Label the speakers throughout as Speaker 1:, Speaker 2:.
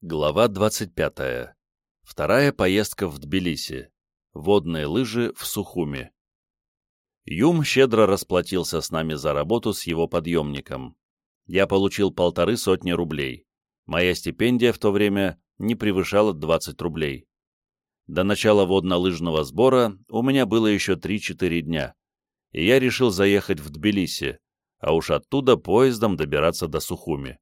Speaker 1: Глава 25. Вторая поездка в Тбилиси. Водные лыжи в Сухуми. Юм щедро расплатился с нами за работу с его подъемником. Я получил полторы сотни рублей. Моя стипендия в то время не превышала 20 рублей. До начала водно-лыжного сбора у меня было еще 3-4 дня, и я решил заехать в Тбилиси, а уж оттуда поездом добираться до Сухуми.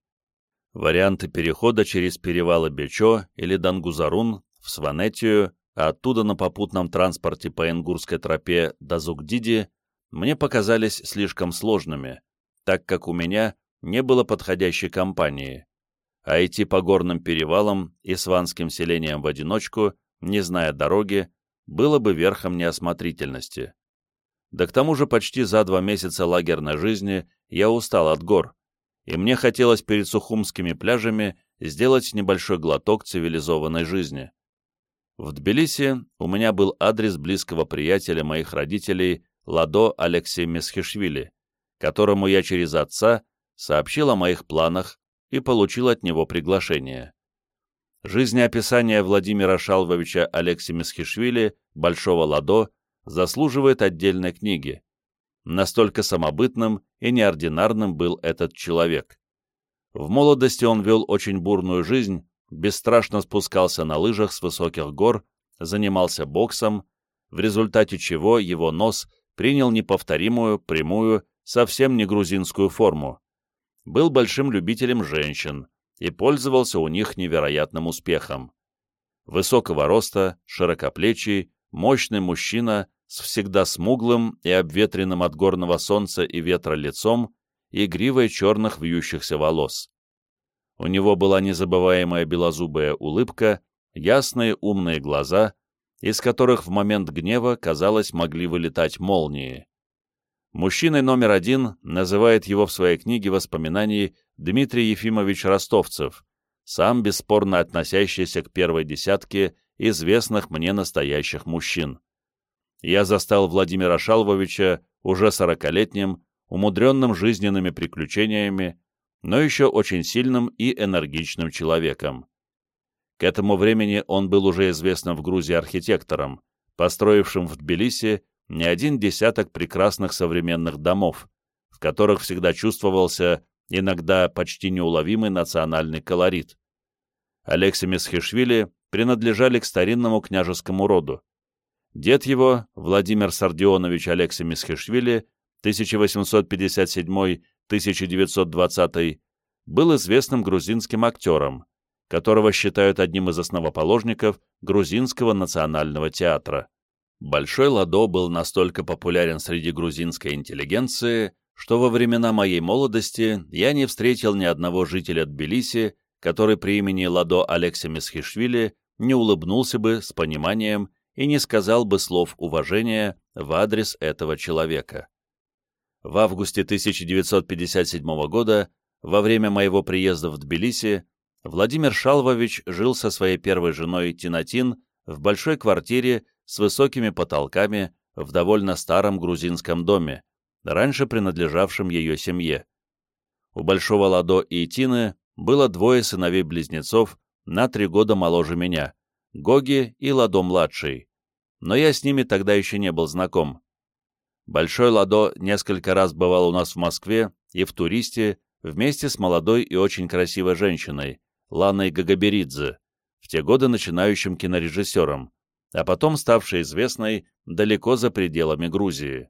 Speaker 1: Варианты перехода через перевалы Бечо или Дангузарун в Сванетию, а оттуда на попутном транспорте по Ингурской тропе до Зугдиди мне показались слишком сложными, так как у меня не было подходящей компании, а идти по горным перевалам и сванским селениям в одиночку, не зная дороги, было бы верхом неосмотрительности. Да к тому же почти за два месяца лагерной жизни я устал от гор, и мне хотелось перед сухумскими пляжами сделать небольшой глоток цивилизованной жизни. В Тбилиси у меня был адрес близкого приятеля моих родителей Ладо Алексея Месхишвили, которому я через отца сообщил о моих планах и получил от него приглашение. Жизнеописание Владимира Шалвовича Алексея Месхишвили, Большого Ладо, заслуживает отдельной книги. Настолько самобытным и неординарным был этот человек. В молодости он вел очень бурную жизнь, бесстрашно спускался на лыжах с высоких гор, занимался боксом, в результате чего его нос принял неповторимую, прямую, совсем не грузинскую форму. Был большим любителем женщин и пользовался у них невероятным успехом. Высокого роста, широкоплечий, мощный мужчина с всегда смуглым и обветренным от горного солнца и ветра лицом и гривой черных вьющихся волос. У него была незабываемая белозубая улыбка, ясные умные глаза, из которых в момент гнева, казалось, могли вылетать молнии. Мужчиной номер один называет его в своей книге воспоминаний Дмитрий Ефимович Ростовцев, сам бесспорно относящийся к первой десятке известных мне настоящих мужчин я застал Владимира Шалвовича уже сорокалетним, умудренным жизненными приключениями, но еще очень сильным и энергичным человеком. К этому времени он был уже известным в Грузии архитектором, построившим в Тбилиси не один десяток прекрасных современных домов, в которых всегда чувствовался иногда почти неуловимый национальный колорит. Алексей Месхишвили принадлежали к старинному княжескому роду. Дед его, Владимир Сардионович Алексей Месхишвили, 1857-1920, был известным грузинским актером, которого считают одним из основоположников грузинского национального театра. Большой Ладо был настолько популярен среди грузинской интеллигенции, что во времена моей молодости я не встретил ни одного жителя Тбилиси, который при имени Ладо Алексей Месхишвили не улыбнулся бы с пониманием и не сказал бы слов уважения в адрес этого человека. В августе 1957 года, во время моего приезда в Тбилиси, Владимир Шалвович жил со своей первой женой Тинатин в большой квартире с высокими потолками в довольно старом грузинском доме, раньше принадлежавшем ее семье. У Большого Ладо и Тины было двое сыновей-близнецов на три года моложе меня, Гоги и Ладо-младший, но я с ними тогда еще не был знаком. Большой Ладо несколько раз бывал у нас в Москве и в туристе вместе с молодой и очень красивой женщиной, Ланой Гагаберидзе, в те годы начинающим кинорежиссером, а потом ставшей известной далеко за пределами Грузии.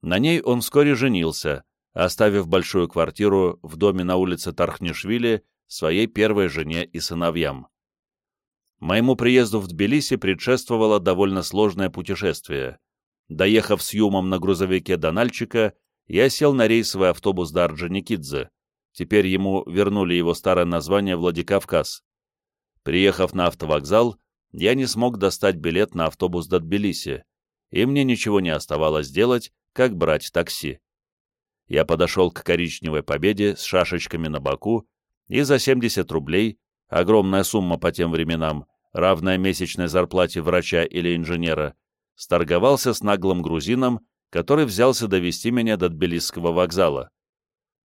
Speaker 1: На ней он вскоре женился, оставив большую квартиру в доме на улице Тархнишвили своей первой жене и сыновьям. Моему приезду в Тбилиси предшествовало довольно сложное путешествие. Доехав с Юмом на грузовике до Нальчика, я сел на рейсовый автобус до Орджоникидзе. Теперь ему вернули его старое название Владикавказ. Приехав на автовокзал, я не смог достать билет на автобус до Тбилиси, и мне ничего не оставалось делать, как брать такси. Я подошел к коричневой победе с шашечками на боку и за 70 рублей огромная сумма по тем временам, равная месячной зарплате врача или инженера, сторговался с наглым грузином, который взялся довести меня до Тбилисского вокзала.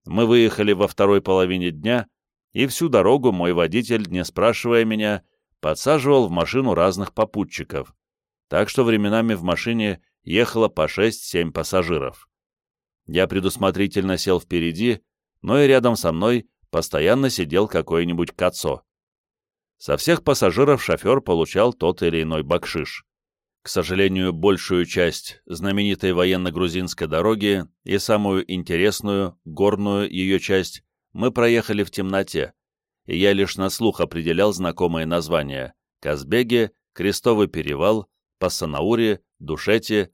Speaker 1: Мы выехали во второй половине дня, и всю дорогу мой водитель, не спрашивая меня, подсаживал в машину разных попутчиков, так что временами в машине ехало по 6-7 пассажиров. Я предусмотрительно сел впереди, но и рядом со мной постоянно сидел какой-нибудь кацо. Со всех пассажиров шофер получал тот или иной бакшиш. К сожалению, большую часть знаменитой военно-грузинской дороги и самую интересную, горную ее часть мы проехали в темноте, и я лишь на слух определял знакомые названия — Казбеги, Крестовый перевал, Пассанаури, Душети.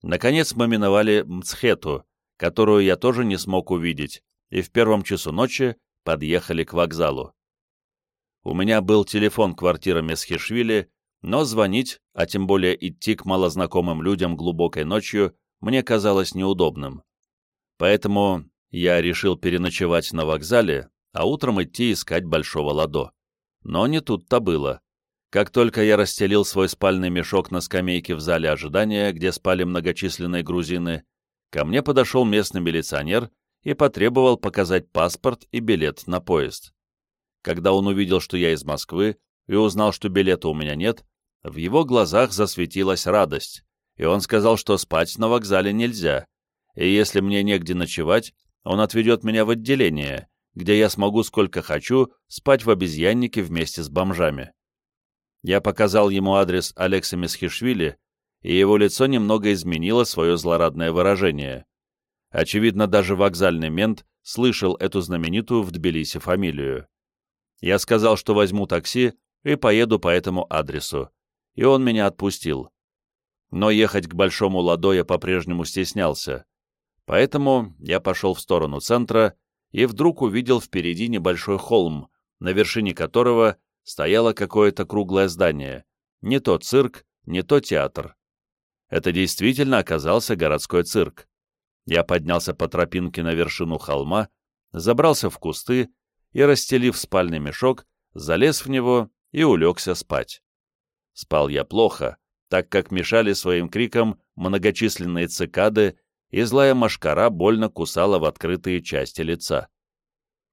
Speaker 1: Наконец мы миновали Мцхету, которую я тоже не смог увидеть, и в первом часу ночи подъехали к вокзалу. У меня был телефон квартиры Месхишвили, но звонить, а тем более идти к малознакомым людям глубокой ночью, мне казалось неудобным. Поэтому я решил переночевать на вокзале, а утром идти искать Большого Ладо. Но не тут-то было. Как только я расстелил свой спальный мешок на скамейке в зале ожидания, где спали многочисленные грузины, ко мне подошел местный милиционер и потребовал показать паспорт и билет на поезд. Когда он увидел, что я из Москвы, и узнал, что билета у меня нет, в его глазах засветилась радость, и он сказал, что спать на вокзале нельзя, и если мне негде ночевать, он отведет меня в отделение, где я смогу сколько хочу спать в обезьяннике вместе с бомжами. Я показал ему адрес Алекса Месхишвили, и его лицо немного изменило свое злорадное выражение. Очевидно, даже вокзальный мент слышал эту знаменитую в Тбилиси фамилию. Я сказал, что возьму такси и поеду по этому адресу, и он меня отпустил. Но ехать к Большому Ладо я по-прежнему стеснялся. Поэтому я пошел в сторону центра и вдруг увидел впереди небольшой холм, на вершине которого стояло какое-то круглое здание, не то цирк, не то театр. Это действительно оказался городской цирк. Я поднялся по тропинке на вершину холма, забрался в кусты и, расстелив спальный мешок, залез в него и улегся спать. Спал я плохо, так как мешали своим криком многочисленные цикады, и злая машкара больно кусала в открытые части лица.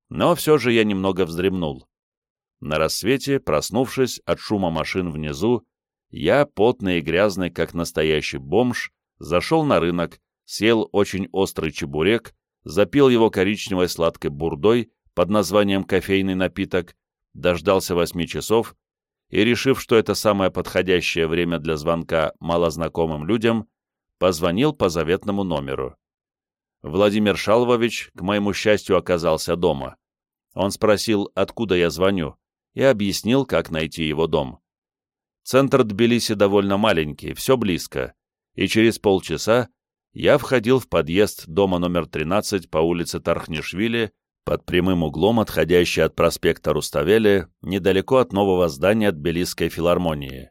Speaker 1: Но все же я немного вздремнул. На рассвете, проснувшись от шума машин внизу, я, потный и грязный, как настоящий бомж, зашел на рынок, съел очень острый чебурек, запил его коричневой сладкой бурдой под названием кофейный напиток, дождался восьми часов и, решив, что это самое подходящее время для звонка малознакомым людям, позвонил по заветному номеру. Владимир Шалвович, к моему счастью, оказался дома. Он спросил, откуда я звоню, и объяснил, как найти его дом. Центр Тбилиси довольно маленький, все близко, и через полчаса я входил в подъезд дома номер 13 по улице Тархнишвили под прямым углом, отходящий от проспекта Руставели, недалеко от нового здания Тбилисской филармонии.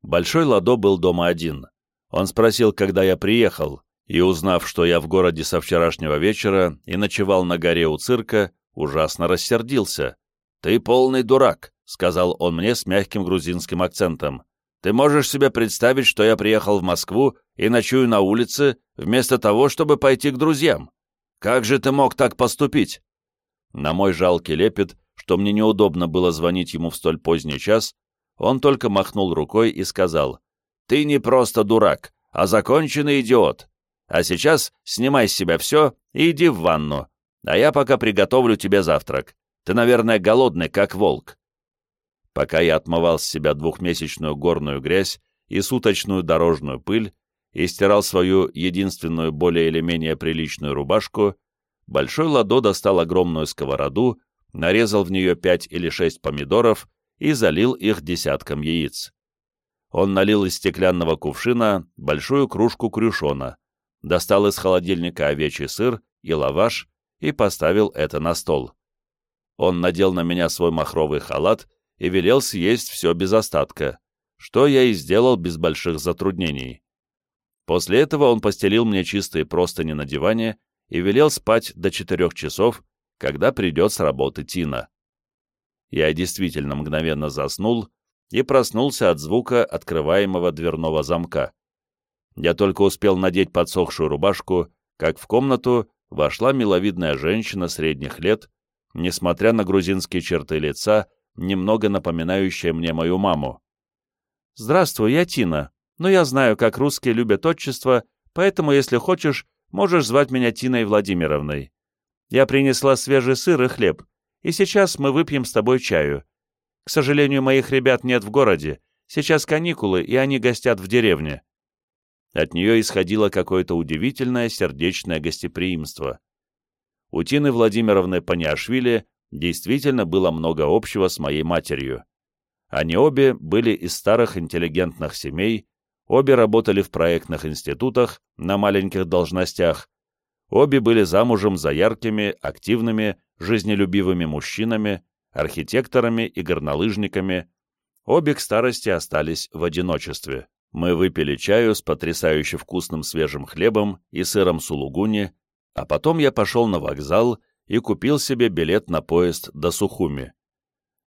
Speaker 1: Большой Ладо был дома один. Он спросил, когда я приехал, и, узнав, что я в городе со вчерашнего вечера и ночевал на горе у цирка, ужасно рассердился. «Ты полный дурак», — сказал он мне с мягким грузинским акцентом. «Ты можешь себе представить, что я приехал в Москву и ночую на улице, вместо того, чтобы пойти к друзьям? Как же ты мог так поступить?» На мой жалкий лепет, что мне неудобно было звонить ему в столь поздний час, он только махнул рукой и сказал, «Ты не просто дурак, а законченный идиот. А сейчас снимай с себя все и иди в ванну, а я пока приготовлю тебе завтрак. Ты, наверное, голодный, как волк». Пока я отмывал с себя двухмесячную горную грязь и суточную дорожную пыль и стирал свою единственную более или менее приличную рубашку, Большой Ладо достал огромную сковороду, нарезал в нее пять или шесть помидоров и залил их десятком яиц. Он налил из стеклянного кувшина большую кружку крюшона, достал из холодильника овечий сыр и лаваш и поставил это на стол. Он надел на меня свой махровый халат и велел съесть все без остатка, что я и сделал без больших затруднений. После этого он постелил мне чистые простыни на диване и велел спать до четырех часов, когда придет с работы Тина. Я действительно мгновенно заснул и проснулся от звука открываемого дверного замка. Я только успел надеть подсохшую рубашку, как в комнату вошла миловидная женщина средних лет, несмотря на грузинские черты лица, немного напоминающие мне мою маму.
Speaker 2: «Здравствуй, я Тина, но я знаю, как русские любят отчество, поэтому, если хочешь, можешь звать меня Тиной Владимировной. Я принесла свежий сыр и хлеб, и сейчас мы выпьем с тобой чаю. К сожалению, моих ребят нет в городе, сейчас каникулы, и они гостят в деревне».
Speaker 1: От нее исходило какое-то удивительное сердечное гостеприимство. У Тины Владимировны Паниашвили действительно было много общего с моей матерью. Они обе были из старых интеллигентных семей, обе работали в проектных институтах на маленьких должностях, обе были замужем за яркими, активными, жизнелюбивыми мужчинами, архитекторами и горнолыжниками, обе к старости остались в одиночестве. Мы выпили чаю с потрясающе вкусным свежим хлебом и сыром сулугуни, а потом я пошел на вокзал и купил себе билет на поезд до Сухуми.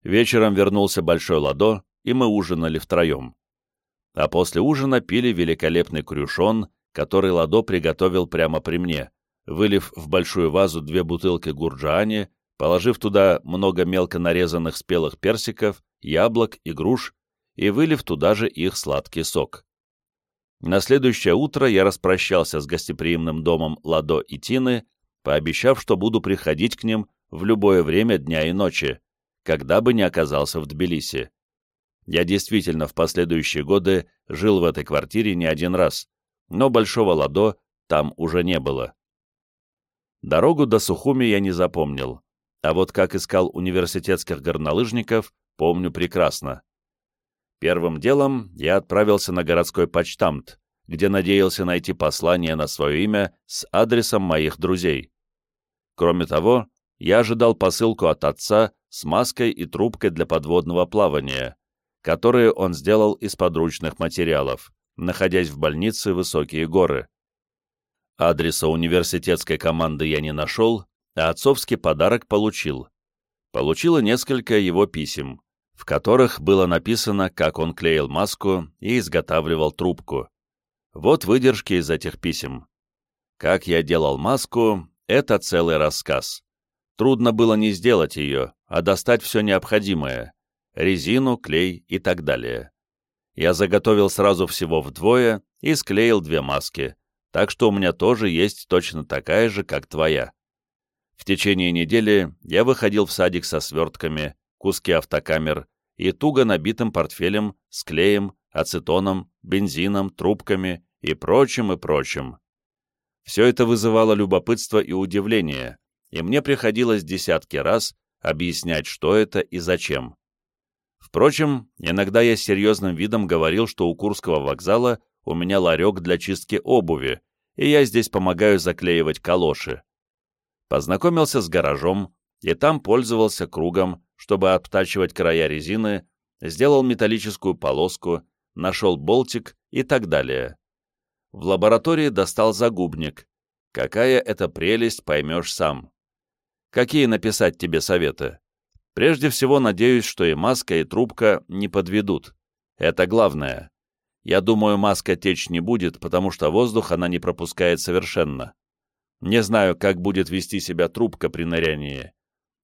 Speaker 1: Вечером вернулся Большой Ладо, и мы ужинали втроем. А после ужина пили великолепный крюшон, который Ладо приготовил прямо при мне, вылив в большую вазу две бутылки гурджаани, положив туда много мелко нарезанных спелых персиков, яблок и груш, и вылив туда же их сладкий сок. На следующее утро я распрощался с гостеприимным домом Ладо и Тины, пообещав, что буду приходить к ним в любое время дня и ночи, когда бы ни оказался в Тбилиси. Я действительно в последующие годы жил в этой квартире не один раз, но Большого Ладо там уже не было. Дорогу до Сухуми я не запомнил, а вот как искал университетских горнолыжников, помню прекрасно. Первым делом я отправился на городской почтамт, где надеялся найти послание на свое имя с адресом моих друзей. Кроме того, я ожидал посылку от отца с маской и трубкой для подводного плавания, которые он сделал из подручных материалов, находясь в больнице Высокие горы. Адреса университетской команды я не нашел, а отцовский подарок получил. Получила несколько его писем, в которых было написано, как он клеил маску и изготавливал трубку. Вот выдержки из этих писем. Как я делал маску, это целый рассказ. Трудно было не сделать ее, а достать все необходимое — резину, клей и так далее. Я заготовил сразу всего вдвое и склеил две маски, так что у меня тоже есть точно такая же, как твоя. В течение недели я выходил в садик со свертками, куски автокамер и туго набитым портфелем с клеем, ацетоном, бензином, трубками и прочим и прочим. Все это вызывало любопытство и удивление, и мне приходилось десятки раз объяснять, что это и зачем. Впрочем, иногда я с серьезным видом говорил, что у Курского вокзала у меня ларек для чистки обуви, и я здесь помогаю заклеивать калоши. Познакомился с гаражом, и там пользовался кругом, чтобы обтачивать края резины, сделал металлическую полоску, нашел болтик и так далее. В лаборатории достал загубник. Какая это прелесть, поймешь сам. Какие написать тебе советы? Прежде всего, надеюсь, что и маска, и трубка не подведут. Это главное. Я думаю, маска течь не будет, потому что воздух она не пропускает совершенно. Не знаю, как будет вести себя трубка при нырянии.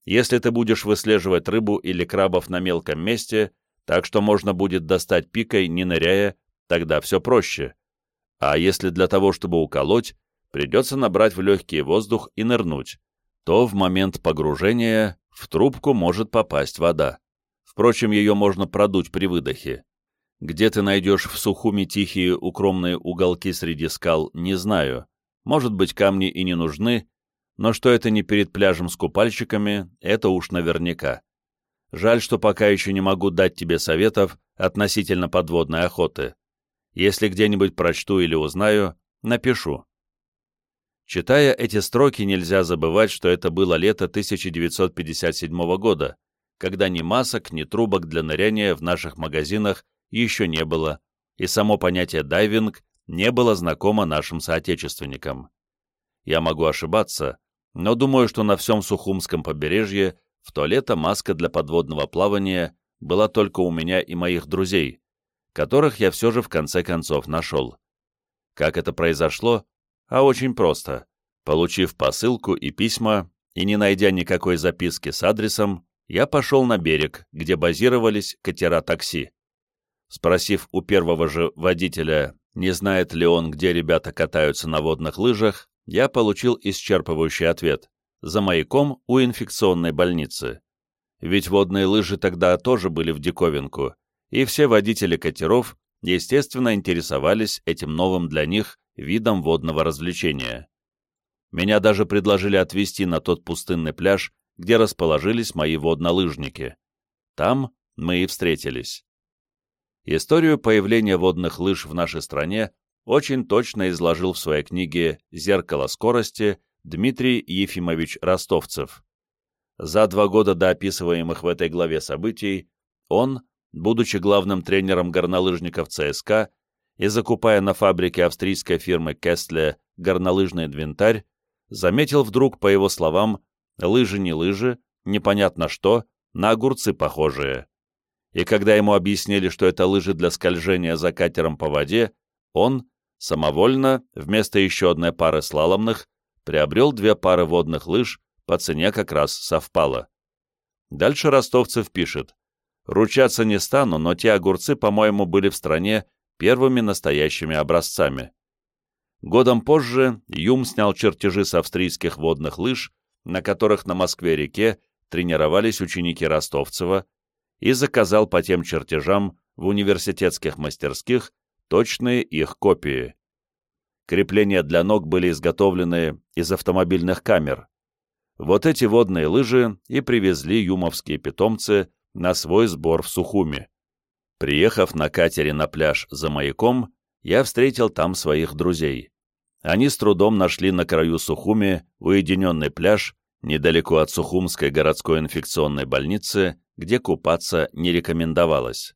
Speaker 1: Если ты будешь выслеживать рыбу или крабов на мелком месте, так что можно будет достать пикой, не ныряя, тогда все проще. А если для того, чтобы уколоть, придется набрать в легкий воздух и нырнуть, то в момент погружения в трубку может попасть вода. Впрочем, ее можно продуть при выдохе. Где ты найдешь в Сухуми тихие укромные уголки среди скал, не знаю. Может быть, камни и не нужны, но что это не перед пляжем с купальщиками, это уж наверняка. Жаль, что пока еще не могу дать тебе советов относительно подводной охоты. Если где-нибудь прочту или узнаю, напишу. Читая эти строки, нельзя забывать, что это было лето 1957 года, когда ни масок, ни трубок для ныряния в наших магазинах еще не было, и само понятие «дайвинг» не было знакомо нашим соотечественникам. Я могу ошибаться, но думаю, что на всем Сухумском побережье в то лето маска для подводного плавания была только у меня и моих друзей, которых я все же в конце концов нашел. Как это произошло? А очень просто. Получив посылку и письма, и не найдя никакой записки с адресом, я пошел на берег, где базировались катера такси. Спросив у первого же водителя, не знает ли он, где ребята катаются на водных лыжах, я получил исчерпывающий ответ – за маяком у инфекционной больницы. Ведь водные лыжи тогда тоже были в диковинку, и все водители катеров, естественно, интересовались этим новым для них видом водного развлечения. Меня даже предложили отвезти на тот пустынный пляж, где расположились мои воднолыжники. Там мы и встретились. Историю появления водных лыж в нашей стране очень точно изложил в своей книге «Зеркало скорости» Дмитрий Ефимович Ростовцев. За два года до описываемых в этой главе событий он, будучи главным тренером горнолыжников ЦСКА и закупая на фабрике австрийской фирмы Кестле горнолыжный инвентарь, заметил вдруг, по его словам, лыжи не лыжи, непонятно что, на огурцы похожие. И когда ему объяснили, что это лыжи для скольжения за катером по воде, он, самовольно, вместо еще одной пары слаломных, приобрел две пары водных лыж, по цене как раз совпало. Дальше Ростовцев пишет. «Ручаться не стану, но те огурцы, по-моему, были в стране первыми настоящими образцами». Годом позже Юм снял чертежи с австрийских водных лыж, на которых на Москве-реке тренировались ученики Ростовцева, и заказал по тем чертежам в университетских мастерских точные их копии. Крепления для ног были изготовлены из автомобильных камер. Вот эти водные лыжи и привезли юмовские питомцы на свой сбор в Сухуми. Приехав на катере на пляж за маяком, я встретил там своих друзей. Они с трудом нашли на краю Сухуми уединенный пляж недалеко от Сухумской городской инфекционной больницы, где купаться не рекомендовалось.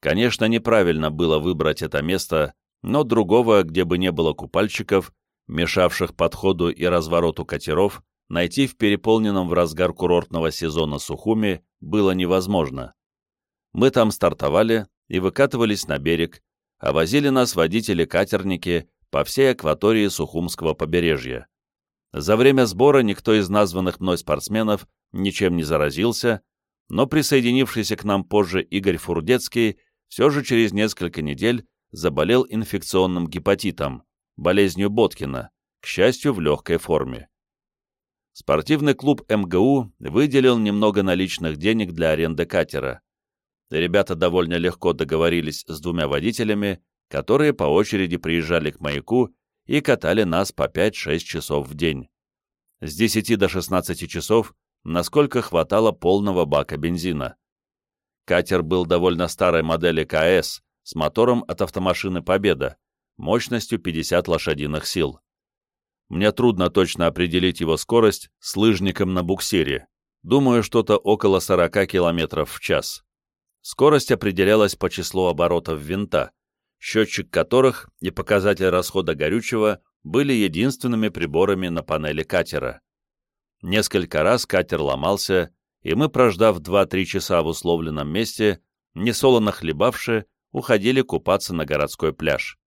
Speaker 1: Конечно, неправильно было выбрать это место, но другого, где бы не было купальщиков, мешавших подходу и развороту катеров, найти в переполненном в разгар курортного сезона Сухуми было невозможно. Мы там стартовали и выкатывались на берег, а возили нас водители-катерники по всей акватории Сухумского побережья. За время сбора никто из названных мной спортсменов ничем не заразился, но присоединившийся к нам позже Игорь Фурдецкий все же через несколько недель заболел инфекционным гепатитом, болезнью Боткина, к счастью, в легкой форме. Спортивный клуб МГУ выделил немного наличных денег для аренды катера. Ребята довольно легко договорились с двумя водителями, которые по очереди приезжали к маяку и катали нас по 5-6 часов в день. С 10 до 16 часов, насколько хватало полного бака бензина. Катер был довольно старой модели КС с мотором от автомашины «Победа», мощностью 50 лошадиных сил. Мне трудно точно определить его скорость с лыжником на буксире. Думаю, что-то около 40 км в час. Скорость определялась по числу оборотов винта, счетчик которых и показатель расхода горючего были единственными приборами на панели катера. Несколько раз катер ломался, и мы, прождав 2-3 часа в условленном месте, несолоно хлебавши, уходили купаться на городской пляж.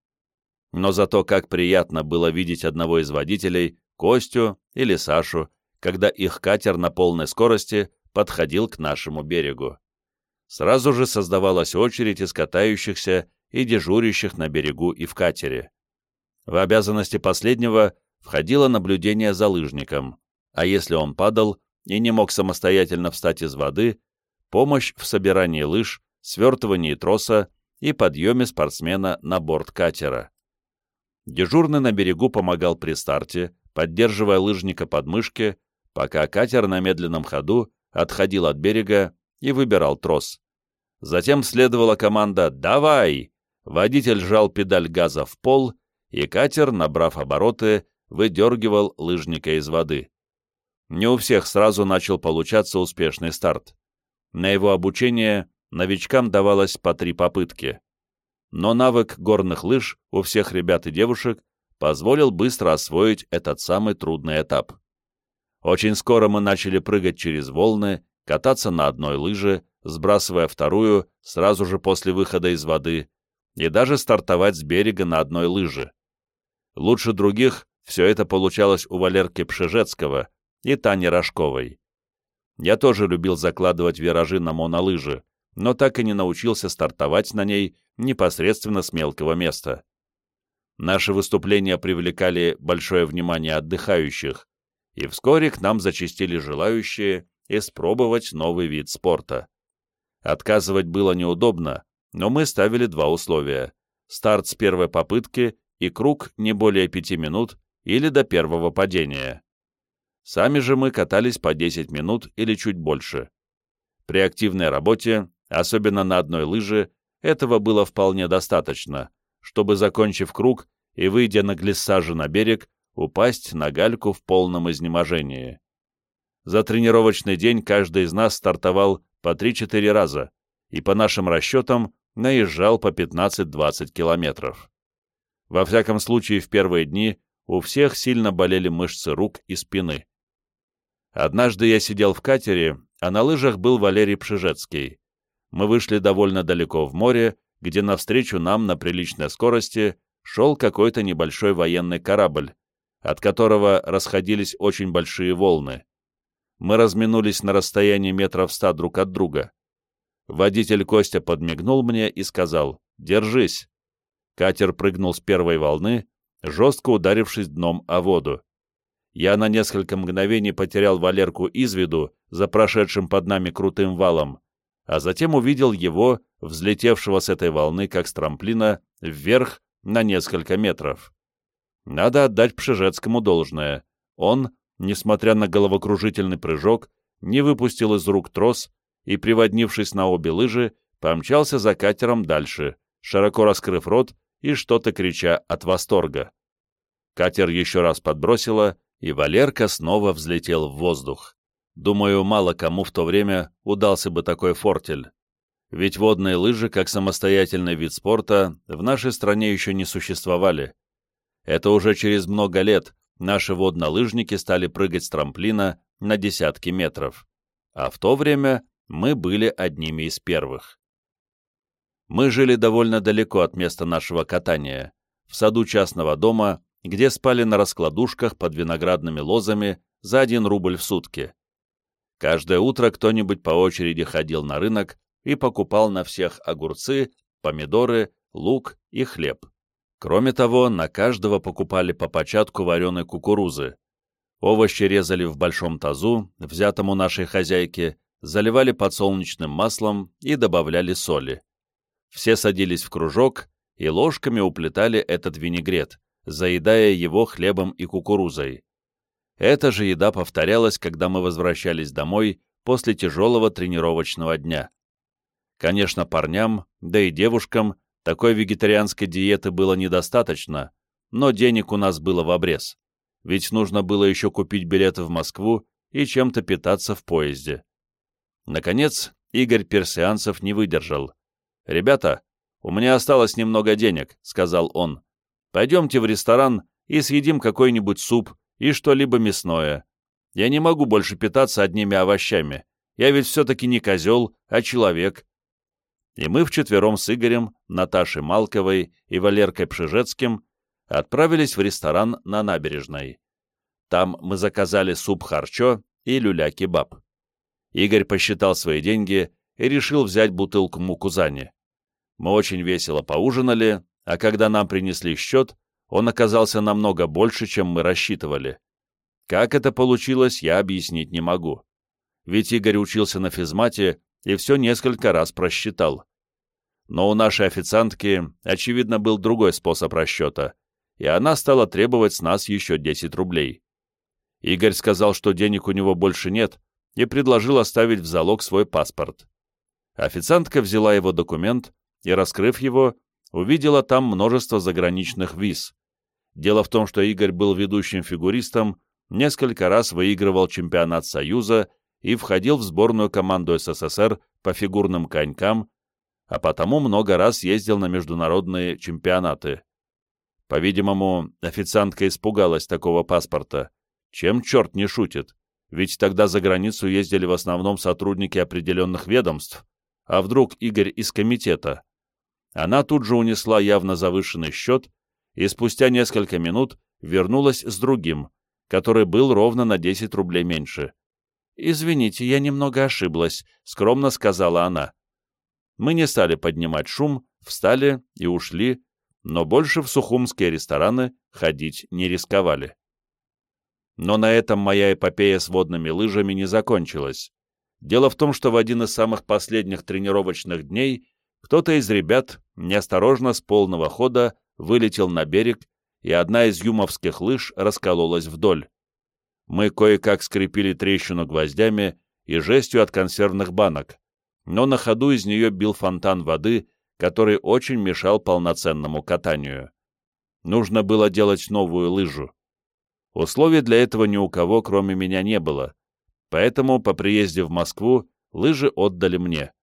Speaker 1: Но зато как приятно было видеть одного из водителей, Костю или Сашу, когда их катер на полной скорости подходил к нашему берегу. Сразу же создавалась очередь из катающихся и дежурящих на берегу и в катере. В обязанности последнего входило наблюдение за лыжником, а если он падал, и не мог самостоятельно встать из воды, помощь в собирании лыж, свертывании троса и подъеме спортсмена на борт катера. Дежурный на берегу помогал при старте, поддерживая лыжника под мышки, пока катер на медленном ходу отходил от берега и выбирал трос. Затем следовала команда «Давай!». Водитель жал педаль газа в пол, и катер, набрав обороты, выдергивал лыжника из воды. Не у всех сразу начал получаться успешный старт. На его обучение новичкам давалось по три попытки. Но навык горных лыж у всех ребят и девушек позволил быстро освоить этот самый трудный этап. Очень скоро мы начали прыгать через волны, кататься на одной лыже, сбрасывая вторую сразу же после выхода из воды, и даже стартовать с берега на одной лыже. Лучше других все это получалось у Валерки Пшежецкого,
Speaker 2: и Тане Рожковой. Я тоже любил закладывать виражи на монолыжи, но так и не научился стартовать на ней непосредственно с мелкого места. Наши выступления привлекали большое внимание отдыхающих, и вскоре к нам зачастили желающие испробовать новый вид спорта. Отказывать было неудобно, но мы ставили два условия – старт с первой попытки и круг не более пяти минут или до первого падения. Сами же мы катались по 10 минут или чуть больше. При активной работе, особенно на одной лыже, этого было вполне достаточно, чтобы, закончив круг и выйдя на глиссаже на берег, упасть на гальку в полном изнеможении. За тренировочный день каждый из нас стартовал по 3-4 раза и, по нашим расчетам, наезжал по 15-20 километров. Во всяком случае, в первые дни у всех сильно болели мышцы рук и спины. Однажды я сидел в катере, а на лыжах был Валерий Пшижецкий. Мы вышли довольно далеко в море, где навстречу нам на приличной скорости шел какой-то небольшой военный корабль, от которого расходились очень большие волны. Мы разминулись на расстоянии метров ста друг от друга. Водитель Костя подмигнул мне и сказал «Держись». Катер прыгнул с первой волны, жестко ударившись дном о воду. Я на несколько мгновений потерял Валерку из виду за прошедшим под нами крутым валом, а затем увидел его, взлетевшего с этой волны, как с трамплина, вверх на несколько метров. Надо отдать Пшежецкому должное. Он, несмотря на головокружительный прыжок, не выпустил из рук трос и, приводнившись на обе лыжи, помчался за катером дальше, широко раскрыв рот и что-то крича от восторга. Катер еще раз подбросило, и Валерка снова взлетел в воздух. Думаю, мало кому в то время удался бы такой фортель ведь водные лыжи, как самостоятельный вид спорта, в нашей стране еще не существовали. Это уже через много лет наши воднолыжники стали прыгать с трамплина на десятки метров, а в то время мы были одними из первых. Мы жили довольно далеко от места нашего катания, в саду частного дома, где спали на раскладушках под виноградными лозами за один рубль в сутки. Каждое утро кто-нибудь по очереди ходил на рынок и покупал на всех огурцы, помидоры, лук и хлеб. Кроме того, на каждого покупали по початку вареной кукурузы. Овощи резали в большом тазу, взятом у нашей хозяйки, заливали подсолнечным маслом и добавляли соли. Все садились в кружок и ложками уплетали этот винегрет, заедая его хлебом и кукурузой. Эта же еда повторялась, когда мы возвращались домой после тяжелого тренировочного дня. Конечно, парням, да и девушкам, такой вегетарианской диеты было недостаточно, но денег у нас было в обрез, ведь нужно было еще купить билеты в Москву и чем-то питаться в поезде. Наконец, Игорь Персианцев не выдержал. «Ребята, у меня осталось немного денег», — сказал он. «Пойдемте в ресторан и съедим какой-нибудь суп и что-либо мясное. Я не могу больше питаться одними овощами. Я ведь все-таки не козел, а человек, и мы вчетвером с Игорем, Наташей Малковой и Валеркой Пшижецким отправились в ресторан на набережной. Там мы заказали суп-харчо и люля-кебаб. Игорь посчитал свои деньги и решил взять бутылку мукузани. Мы очень весело поужинали, а когда нам принесли счет, он оказался намного больше, чем мы рассчитывали. Как это получилось, я объяснить не могу. Ведь Игорь учился на физмате и все несколько раз просчитал. Но у нашей официантки, очевидно, был другой способ расчета, и она стала требовать с нас еще 10 рублей. Игорь сказал, что денег у него больше нет, и предложил оставить в залог свой паспорт. Официантка взяла его документ и, раскрыв его, увидела там множество заграничных виз. Дело в том, что Игорь был ведущим фигуристом, несколько раз выигрывал чемпионат Союза и входил в сборную команду СССР по фигурным конькам, а потому много раз ездил на международные чемпионаты. По-видимому, официантка испугалась такого паспорта. Чем черт не шутит? Ведь тогда за границу ездили в основном сотрудники определенных ведомств. А вдруг Игорь из комитета? Она тут же унесла явно завышенный счет и спустя несколько минут вернулась с другим, который был ровно на 10 рублей меньше. «Извините, я немного ошиблась», — скромно сказала она. Мы не стали поднимать шум, встали и ушли, но больше в сухумские рестораны ходить не рисковали. Но на этом моя эпопея с водными лыжами не закончилась. Дело в том, что в один из самых последних тренировочных дней кто-то из ребят неосторожно с полного хода вылетел на берег, и одна из юмовских лыж раскололась вдоль. Мы кое-как скрепили трещину гвоздями и жестью от консервных банок, но на ходу из нее бил фонтан воды, который очень мешал полноценному катанию. Нужно было делать новую лыжу. Условий для этого ни у кого, кроме меня, не было, поэтому по приезде в Москву лыжи отдали мне.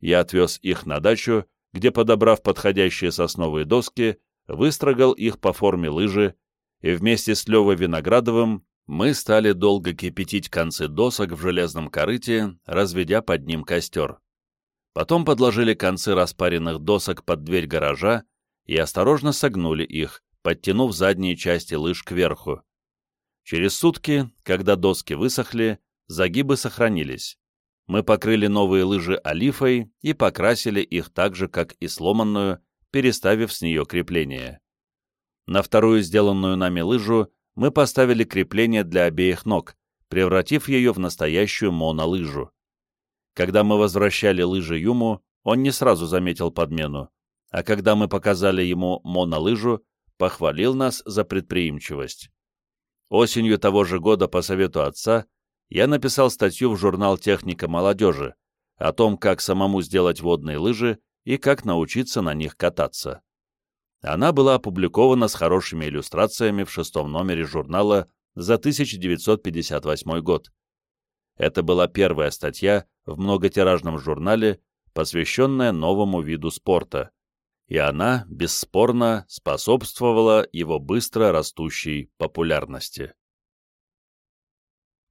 Speaker 2: Я отвез их на дачу, где, подобрав подходящие сосновые доски, выстрогал их по форме лыжи, и вместе с Левой Виноградовым мы стали долго кипятить концы досок в железном корыте, разведя под ним костер. Потом подложили концы распаренных досок под дверь гаража и осторожно согнули их, подтянув задние части лыж кверху. Через сутки, когда доски высохли, загибы сохранились. Мы покрыли новые лыжи олифой и покрасили их так же, как и сломанную, переставив с нее крепление. На вторую сделанную нами лыжу мы поставили крепление для обеих ног, превратив ее в настоящую монолыжу. Когда мы возвращали лыжи Юму, он не сразу заметил подмену, а когда мы показали ему монолыжу, похвалил нас за предприимчивость. Осенью того же года по совету отца я написал статью в журнал «Техника молодежи» о том, как самому сделать водные лыжи и как научиться на них кататься. Она была опубликована с хорошими иллюстрациями в шестом номере журнала за 1958 год. Это была первая статья в многотиражном журнале, посвященная новому виду спорта, и она, бесспорно, способствовала его быстро растущей популярности.